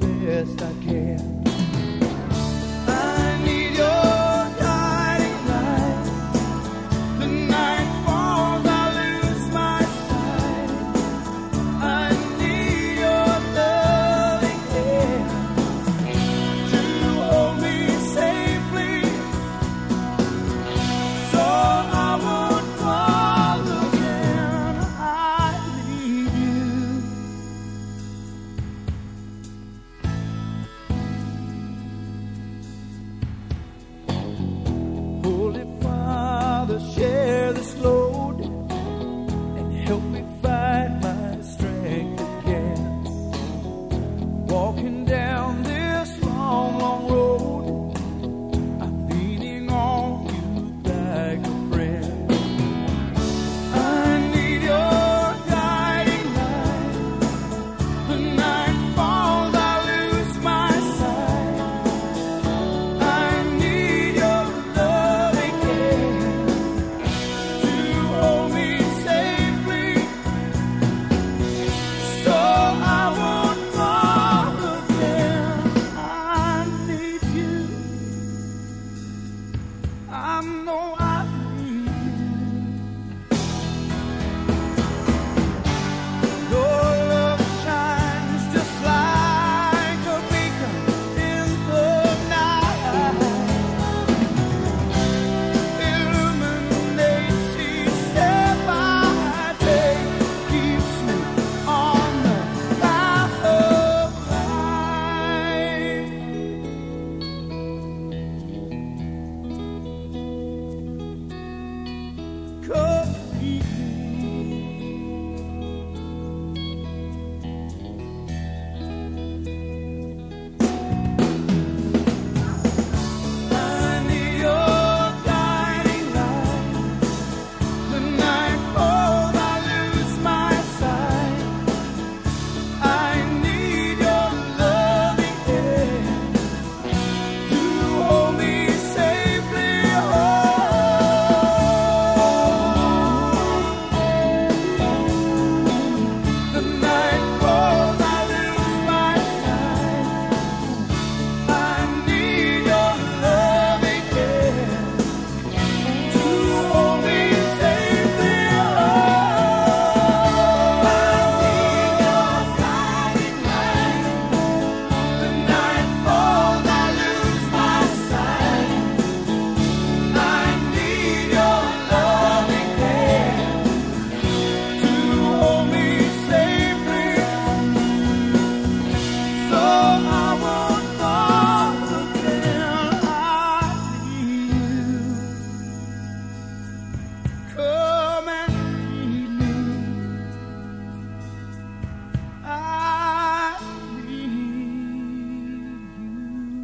پل سا